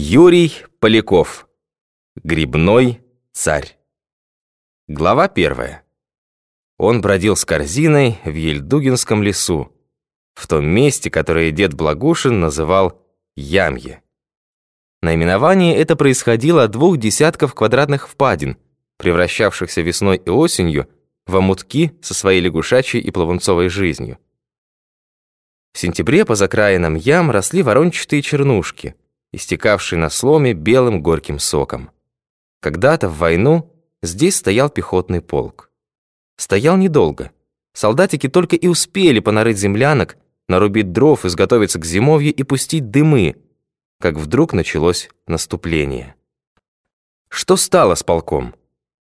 Юрий Поляков. Грибной царь. Глава первая. Он бродил с корзиной в Ельдугинском лесу, в том месте, которое дед Благушин называл Ямье. Наименование это происходило от двух десятков квадратных впадин, превращавшихся весной и осенью в омутки со своей лягушачьей и плавунцовой жизнью. В сентябре по закраинам ям росли ворончатые чернушки – истекавший на сломе белым горьким соком. Когда-то в войну здесь стоял пехотный полк. Стоял недолго. Солдатики только и успели понарыть землянок, нарубить дров, изготовиться к зимовью и пустить дымы, как вдруг началось наступление. Что стало с полком?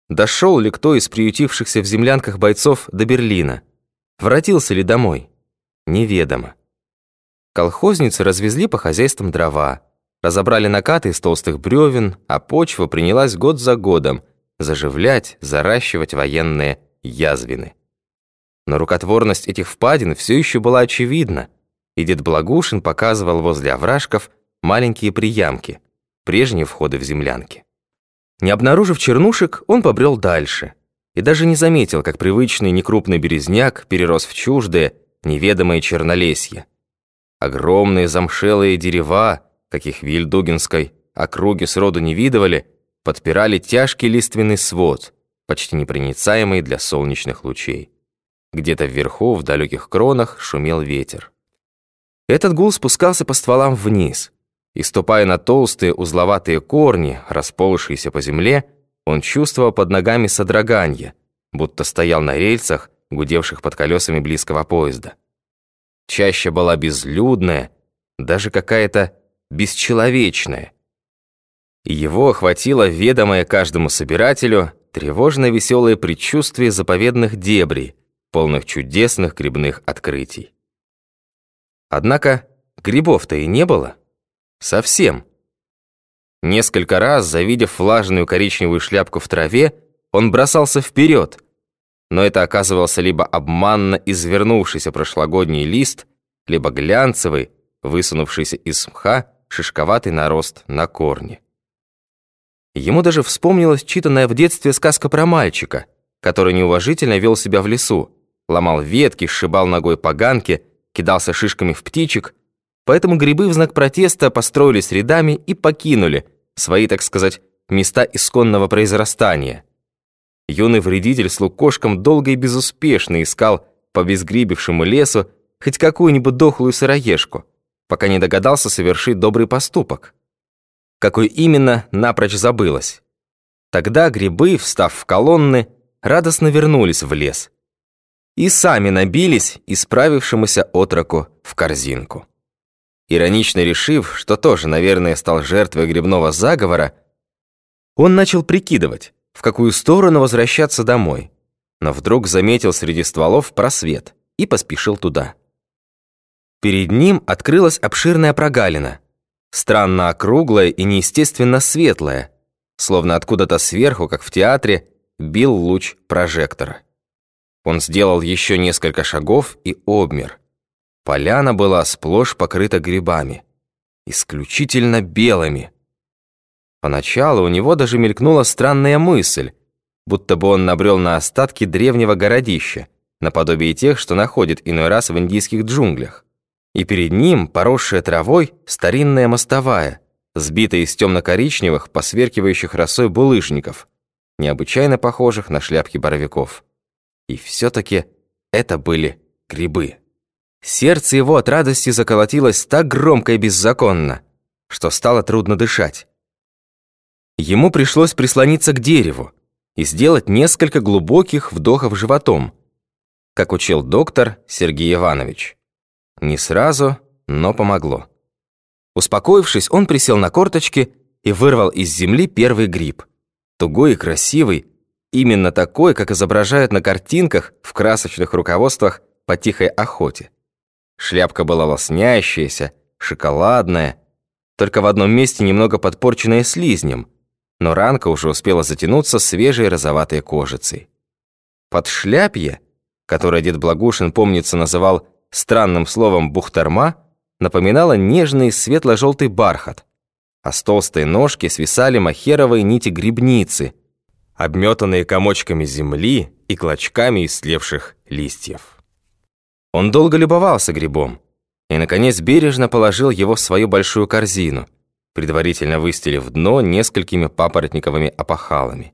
Дошел ли кто из приютившихся в землянках бойцов до Берлина? Воротился ли домой? Неведомо. Колхозницы развезли по хозяйствам дрова, Разобрали накаты из толстых бревен, а почва принялась год за годом заживлять, заращивать военные язвины. Но рукотворность этих впадин все еще была очевидна, и дед Благушин показывал возле овражков маленькие приямки, прежние входы в землянки. Не обнаружив чернушек, он побрел дальше и даже не заметил, как привычный некрупный березняк перерос в чуждое, неведомое чернолесье. Огромные замшелые дерева, каких в Ельдугинской округе сроду не видывали, подпирали тяжкий лиственный свод, почти непроницаемый для солнечных лучей. Где-то вверху, в далеких кронах, шумел ветер. Этот гул спускался по стволам вниз, и, ступая на толстые узловатые корни, расползшиеся по земле, он чувствовал под ногами содроганье, будто стоял на рельсах, гудевших под колесами близкого поезда. Чаще была безлюдная, даже какая-то бесчеловечное. Его охватило ведомое каждому собирателю тревожно-веселое предчувствие заповедных дебрей, полных чудесных грибных открытий. Однако грибов-то и не было. Совсем. Несколько раз, завидев влажную коричневую шляпку в траве, он бросался вперед, но это оказывался либо обманно извернувшийся прошлогодний лист, либо глянцевый, высунувшийся из мха, шишковатый нарост на корне. Ему даже вспомнилась читанная в детстве сказка про мальчика, который неуважительно вел себя в лесу, ломал ветки, сшибал ногой поганки, кидался шишками в птичек, поэтому грибы в знак протеста построились рядами и покинули свои, так сказать, места исконного произрастания. Юный вредитель с лукошком долго и безуспешно искал по безгрибившему лесу хоть какую-нибудь дохлую сыроежку, пока не догадался совершить добрый поступок. Какой именно, напрочь забылось. Тогда грибы, встав в колонны, радостно вернулись в лес. И сами набились исправившемуся отроку в корзинку. Иронично решив, что тоже, наверное, стал жертвой грибного заговора, он начал прикидывать, в какую сторону возвращаться домой, но вдруг заметил среди стволов просвет и поспешил туда. Перед ним открылась обширная прогалина, странно округлая и неестественно светлая, словно откуда-то сверху, как в театре, бил луч прожектора. Он сделал еще несколько шагов и обмер. Поляна была сплошь покрыта грибами, исключительно белыми. Поначалу у него даже мелькнула странная мысль, будто бы он набрел на остатки древнего городища, наподобие тех, что находит иной раз в индийских джунглях и перед ним, поросшая травой, старинная мостовая, сбитая из темно-коричневых, посверкивающих росой булыжников, необычайно похожих на шляпки боровиков. И все-таки это были грибы. Сердце его от радости заколотилось так громко и беззаконно, что стало трудно дышать. Ему пришлось прислониться к дереву и сделать несколько глубоких вдохов животом, как учил доктор Сергей Иванович. Не сразу, но помогло. Успокоившись, он присел на корточки и вырвал из земли первый гриб. Тугой и красивый, именно такой, как изображают на картинках в красочных руководствах по тихой охоте. Шляпка была лоснящаяся, шоколадная, только в одном месте немного подпорченная слизнем, но ранка уже успела затянуться свежей розоватой кожицей. Под шляпье, которое дед Благушин, помнится, называл странным словом «бухтарма» напоминала нежный светло-желтый бархат, а с толстой ножки свисали махеровые нити грибницы, обметанные комочками земли и клочками истлевших листьев. Он долго любовался грибом и, наконец, бережно положил его в свою большую корзину, предварительно выстелив дно несколькими папоротниковыми опахалами.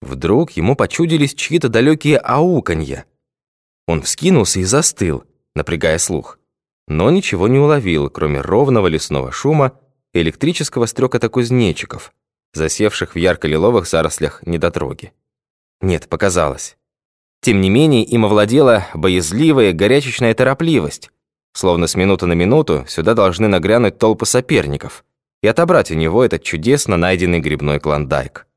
Вдруг ему почудились чьи-то далекие ауканья. Он вскинулся и застыл, напрягая слух, но ничего не уловил, кроме ровного лесного шума и электрического стрекота кузнечиков, засевших в ярко-лиловых зарослях недотроги. Нет, показалось. Тем не менее, им овладела боязливая, горячечная торопливость, словно с минуты на минуту сюда должны нагрянуть толпы соперников и отобрать у него этот чудесно найденный грибной клондайк.